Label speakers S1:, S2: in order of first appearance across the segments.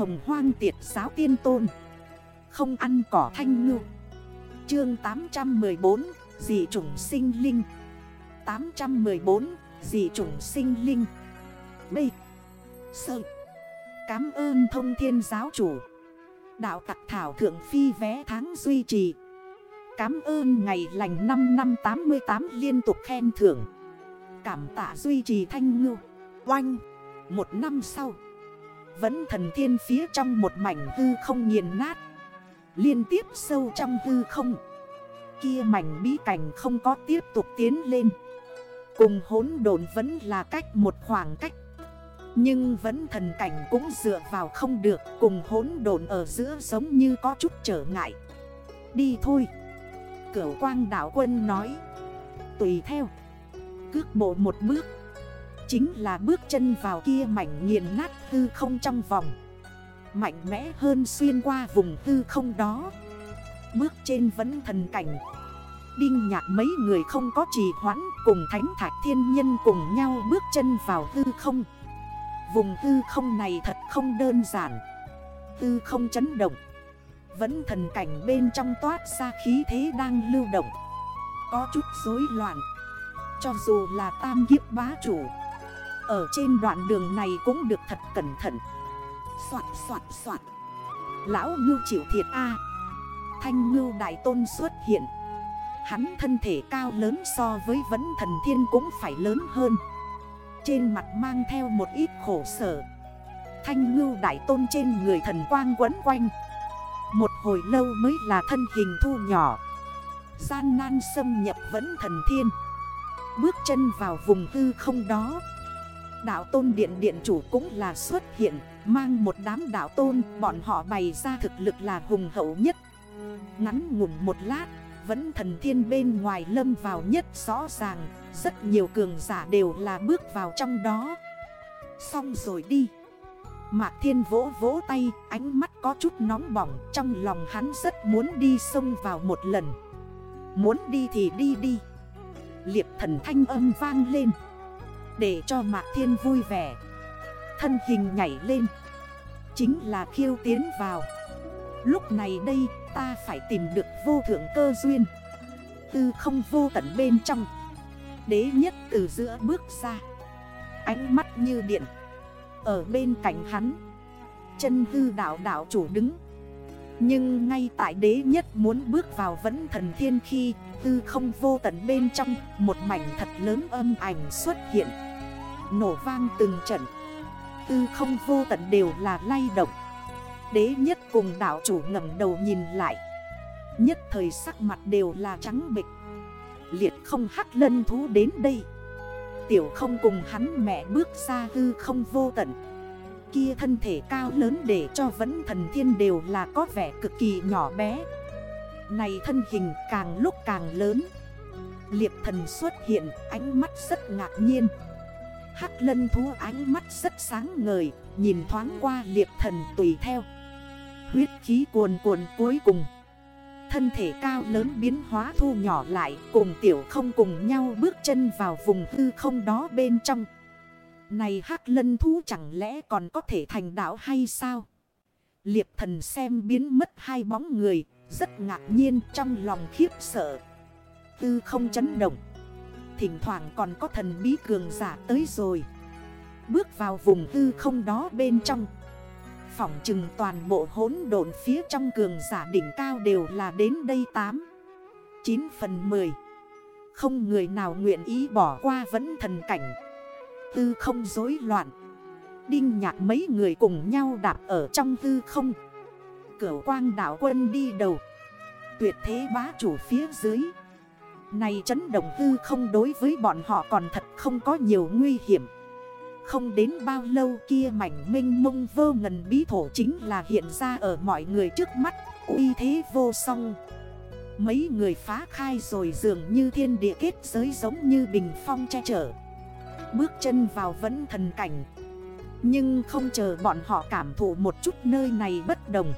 S1: hồng hoang tiệt giáo tiên tôn. Không ăn cỏ thanh ngư. Chương 814 Dị chủng sinh linh. 814 Dị chủng sinh linh. B. Sơ. Cám ơn thông thiên giáo chủ. Đạo tặc thảo thượng phi vé tháng duy trì. Cám ơn ngày lành 5 năm 88 liên tục khen thưởng. Cảm tạ duy trì thanh ngư. Oanh. Một năm sau. Vẫn thần thiên phía trong một mảnh hư không nghiền nát. Liên tiếp sâu trong hư không. Kia mảnh bí cảnh không có tiếp tục tiến lên. Cùng hốn đồn vẫn là cách một khoảng cách. Nhưng vẫn thần cảnh cũng dựa vào không được. Cùng hốn đồn ở giữa giống như có chút trở ngại. Đi thôi. Cửu quang đảo quân nói. Tùy theo. Cước bộ một bước. Chính là bước chân vào kia mảnh nghiền nát hư không trong vòng. Mạnh mẽ hơn xuyên qua vùng hư không đó. Bước trên vẫn thần cảnh. Đinh nhạc mấy người không có trì hoãn Cùng thánh thạch thiên nhân cùng nhau bước chân vào hư không. Vùng hư không này thật không đơn giản. Hư không chấn động. Vẫn thần cảnh bên trong toát ra khí thế đang lưu động. Có chút rối loạn. Cho dù là tam kiếp bá chủ ở trên đoạn đường này cũng được thật cẩn thận. Xoạt xoạt xoạt Lão ngưu chịu thiệt A. Thanh ngưu đại tôn xuất hiện. Hắn thân thể cao lớn so với vấn thần thiên cũng phải lớn hơn. Trên mặt mang theo một ít khổ sở. Thanh ngưu đại tôn trên người thần quang quấn quanh. Một hồi lâu mới là thân hình thu nhỏ. Gian nan xâm nhập vẫn thần thiên. Bước chân vào vùng tư không đó. Đạo tôn điện điện chủ cũng là xuất hiện, Mang một đám đạo tôn, Bọn họ bày ra thực lực là hùng hậu nhất. Ngắn ngủn một lát, Vẫn thần thiên bên ngoài lâm vào nhất rõ ràng, Rất nhiều cường giả đều là bước vào trong đó. Xong rồi đi. Mạc thiên vỗ vỗ tay, Ánh mắt có chút nóng bỏng, Trong lòng hắn rất muốn đi sông vào một lần. Muốn đi thì đi đi. Liệp thần thanh âm vang lên. Để cho Mạc Thiên vui vẻ. Thân hình nhảy lên. Chính là khiêu tiến vào. Lúc này đây, ta phải tìm được vô thượng cơ duyên. Tư không vô tận bên trong. Đế nhất từ giữa bước ra. Ánh mắt như điện. Ở bên cạnh hắn, Chân hư đảo đảo chủ đứng. Nhưng ngay tại đế nhất muốn bước vào vẫn thần thiên khi, Tư không vô tận bên trong, Một mảnh thật lớn âm ảnh xuất hiện. Nổ vang từng trận. Tư không vô tận đều là lay động. Đế nhất cùng đảo chủ ngầm đầu nhìn lại. Nhất thời sắc mặt đều là trắng bịch Liệt không hắc lân thú đến đây. Tiểu không cùng hắn mẹ bước ra hư không vô tận. Kia thân thể cao lớn để cho vẫn thần thiên đều là có vẻ cực kỳ nhỏ bé. Này thân hình càng lúc càng lớn. Liệp thần xuất hiện, ánh mắt rất ngạc nhiên. Hắc lân thú ánh mắt rất sáng ngời, Nhìn thoáng qua liệp thần tùy theo. Huyết khí cuồn cuồn cuối cùng. Thân thể cao lớn biến hóa thu nhỏ lại, Cùng tiểu không cùng nhau bước chân vào vùng hư không đó bên trong. Này hắc lân thú chẳng lẽ còn có thể thành đảo hay sao? Liệp thần xem biến mất hai bóng người, Rất ngạc nhiên trong lòng khiếp sợ. Tư không chấn động. Thỉnh thoảng còn có thần bí cường giả tới rồi. Bước vào vùng hư không đó bên trong. Phỏng chừng toàn bộ hốn độn phía trong cường giả đỉnh cao đều là đến đây 8 9 phần 10 Không người nào nguyện ý bỏ qua vẫn thần cảnh. Tư không rối loạn. Đinh nhạc mấy người cùng nhau đạp ở trong tư không. Cửu quang đảo quân đi đầu. Tuyệt thế bá chủ phía dưới. Này chấn động tư không đối với bọn họ còn thật không có nhiều nguy hiểm. Không đến bao lâu kia mảnh minh mông vô ngần bí thổ chính là hiện ra ở mọi người trước mắt. Uy thế vô song. Mấy người phá khai rồi dường như thiên địa kết giới giống như bình phong che chở. Bước chân vào vẫn thần cảnh. Nhưng không chờ bọn họ cảm thụ một chút nơi này bất đồng.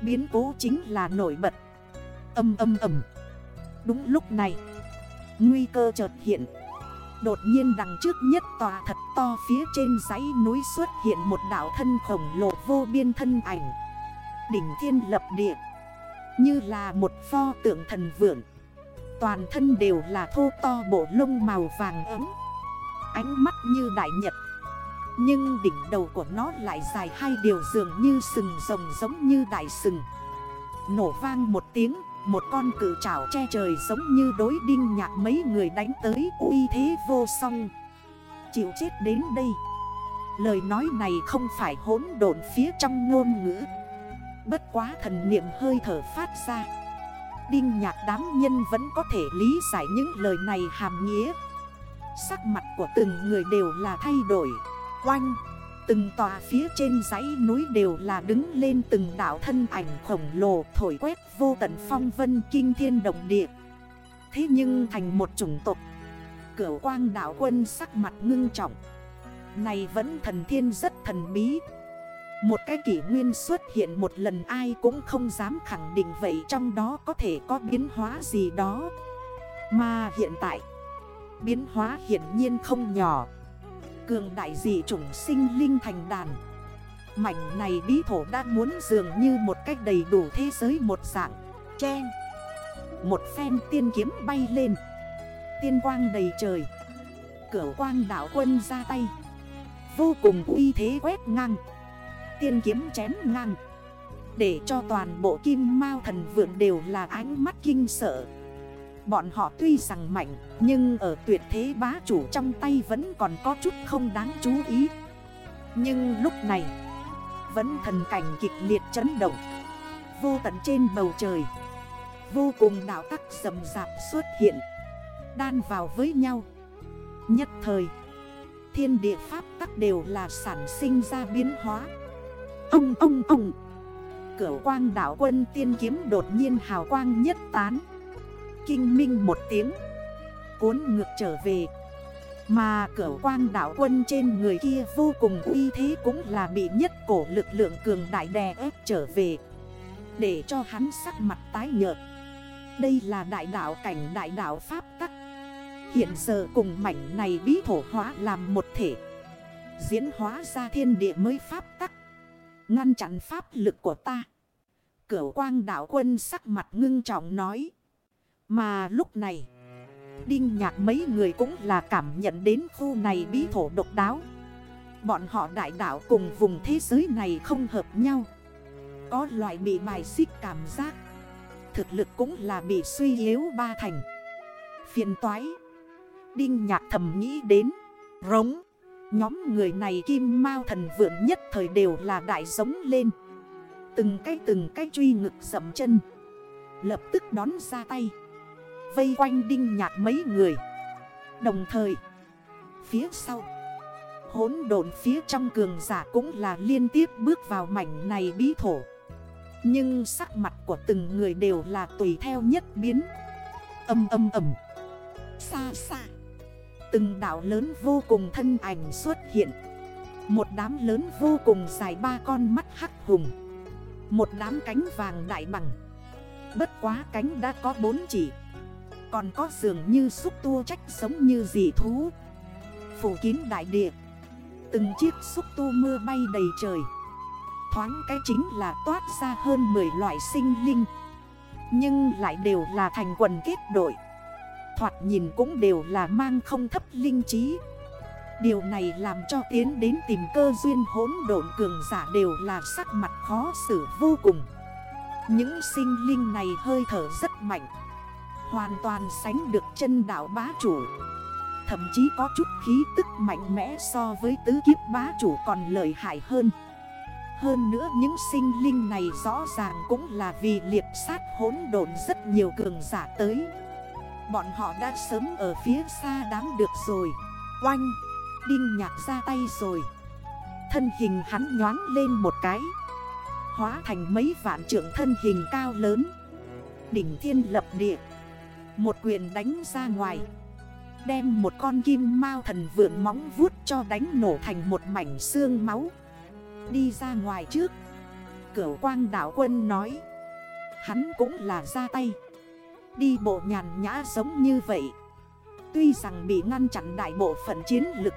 S1: Biến cố chính là nổi bật. Âm âm ầm. Đúng lúc này, Nguy cơ chợt hiện. Đột nhiên đằng trước nhất tòa thật to phía trên dãy núi xuất hiện một đảo thân khổng lồ vô biên thân ảnh. Đỉnh thiên lập địa, Như là một pho tượng thần vượng. Toàn thân đều là thô to bộ lông màu vàng ấm, Ánh mắt như đại nhật. Nhưng đỉnh đầu của nó lại dài hai điều dường như sừng rồng giống như đại sừng. Nổ vang một tiếng một con cử trảo che trời giống như đối đinh nhạc mấy người đánh tới, uy thế vô song. Chịu chết đến đây. Lời nói này không phải hỗn độn phía trong ngôn ngữ. Bất quá thần niệm hơi thở phát ra. Đinh nhạc đám nhân vẫn có thể lý giải những lời này hàm nghĩa. Sắc mặt của từng người đều là thay đổi. Oanh! Từng tòa phía trên dãy núi đều là đứng lên từng đảo thân ảnh khổng lồ Thổi quét vô tận phong vân kinh thiên động địa. Thế nhưng thành một chủng tộc, cửa quang đảo quân sắc mặt ngưng trọng. Này vẫn thần thiên rất thần bí. Một cái kỷ nguyên xuất hiện một lần ai cũng không dám khẳng định vậy trong đó có thể có biến hóa gì đó. Mà hiện tại, Biến hóa hiển nhiên không nhỏ. Cường đại dị chủng sinh linh thành đàn. Mảnh này bí thổ đã muốn dường như một cách đầy đủ thế giới một dạng. Chen. Một phen tiên kiếm bay lên. Tiên quang đầy trời. Cửu quang đảo quân ra tay. Vô cùng uy thế quét ngang. Tiên kiếm chém ngang. Để cho toàn bộ kim mao thần vượng đều là ánh mắt kinh sợ Bọn họ tuy rằng mạnh, Nhưng ở tuyệt thế bá chủ trong tay vẫn còn có chút không đáng chú ý. Nhưng lúc này, Vẫn thần cảnh kịch liệt chấn động. Vô tận trên bầu trời, Vô cùng đảo tắc sầm rạp xuất hiện, Đan vào với nhau. Nhất thời, Thiên địa pháp tắc đều là sản sinh ra biến hóa. Ông ông ông! Cửu quang đảo quân tiên kiếm đột nhiên hào quang nhất tán. Kinh minh một tiếng. Cuốn ngược trở về. Mà cửu quang đảo quân trên người kia vô cùng uy thế cũng là bị nhất cổ lực lượng cường đại đè ép trở về. Để cho hắn sắc mặt tái nhợt. Đây là đại đảo cảnh đại đảo Pháp tắc. Hiện giờ cùng mảnh này bí thổ hóa làm một thể. Diễn hóa ra thiên địa mới Pháp tắc. Ngăn chặn pháp lực của ta. Cửu quang đạo quân sắc mặt ngưng trọng nói. Mà lúc này. Đinh nhạc mấy người cũng là cảm nhận đến khu này bí thổ độc đáo. Bọn họ đại đảo cùng vùng thế giới này không hợp nhau. Có loại bị bài xích cảm giác. Thực lực cũng là bị suy yếu ba thành. Phiền toái. Đinh nhạc thầm nghĩ đến. Rống. Nhóm người này kim mao thần vượng nhất thời đều là đại giống lên Từng cái từng cái truy ngực dậm chân Lập tức đón ra tay Vây quanh đinh nhạc mấy người. Đồng thời, Phía sau Hốn đồn phía trong cường giả cũng là liên tiếp bước vào mảnh này bí thổ. Nhưng sắc mặt của từng người đều là tùy theo nhất biến. Âm âm âm Xa xa, Từng đảo lớn vô cùng thân ảnh xuất hiện. Một đám lớn vô cùng dài ba con mắt hắc hùng. Một đám cánh vàng đại bằng. Bất quá cánh đã có bốn chỉ. Còn có dường như xúc tua trách sống như dị thú. Phủ kín đại địa. Từng chiếc xúc tu mưa bay đầy trời. Thoáng cái chính là toát ra hơn 10 loại sinh linh. Nhưng lại đều là thành quần kết đội. Thoạt nhìn cũng đều là mang không thấp linh trí. Điều này làm cho tiến đến tìm cơ duyên hỗn độn cường giả đều là sắc mặt khó xử vô cùng. Những sinh linh này hơi thở rất mạnh. Hoàn toàn sánh được chân đảo bá chủ. Thậm chí có chút khí tức mạnh mẽ so với tứ kiếp bá chủ còn lợi hại hơn. Hơn nữa những sinh linh này rõ ràng cũng là vì liệp sát hỗn độn rất nhiều cường giả tới. Bọn họ đã sớm ở phía xa đám được rồi. Oanh! Đinh nhạc ra tay rồi. Thân hình hắn nhoáng lên một cái. Hóa thành mấy vạn trưởng thân hình cao lớn. Đỉnh thiên lập địa. Một quyền đánh ra ngoài. Đem một con kim mao thần vượn móng vuốt cho đánh nổ thành một mảnh xương máu. Đi ra ngoài trước. Cửu quang đảo quân nói. Hắn cũng là ra tay. Đi bộ nhàn nhã giống như vậy. Tuy rằng bị ngăn chặn đại bộ phận chiến lực,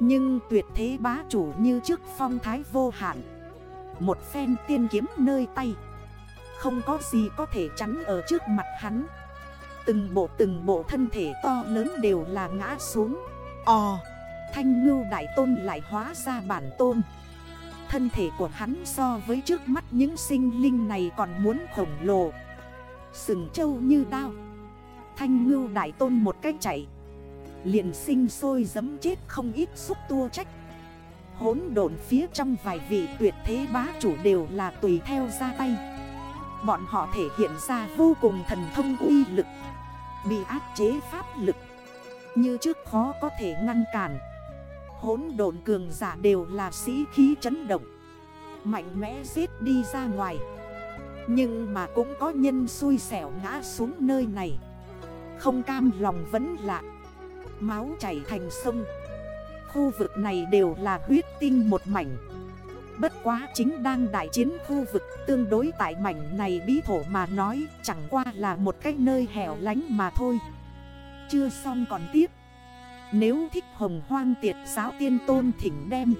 S1: Nhưng tuyệt thế bá chủ như trước phong thái vô hạn. Một phen tiên kiếm nơi tay. Không có gì có thể chắn ở trước mặt hắn. Từng bộ từng bộ thân thể to lớn đều là ngã xuống. Ồ, thanh ngưu đại tôn lại hóa ra bản tôn. Thân thể của hắn so với trước mắt những sinh linh này còn muốn khổng lồ. Sừng trâu như đao. Thanh ngưu đại tôn một cách chạy. Liền sinh sôi dấm chết không ít xúc tua trách. Hốn độn phía trong vài vị tuyệt thế bá chủ đều là tùy theo ra tay. Bọn họ thể hiện ra vô cùng thần thông uy lực. Bị áp chế pháp lực. Như trước khó có thể ngăn cản. Hốn độn cường giả đều là sĩ khí chấn động. Mạnh mẽ giết đi ra ngoài. Nhưng mà cũng có nhân xui xẻo ngã xuống nơi này. Không cam lòng vẫn lạ Máu chảy thành sông. Khu vực này đều là huyết tinh một mảnh. Bất quá chính đang đại chiến khu vực, tương đối tại mảnh này bí thổ mà nói, Chẳng qua là một cái nơi hẻo lánh mà thôi. Chưa xong còn tiếp. Nếu thích hồng hoang tiệt giáo tiên tôn thỉnh đem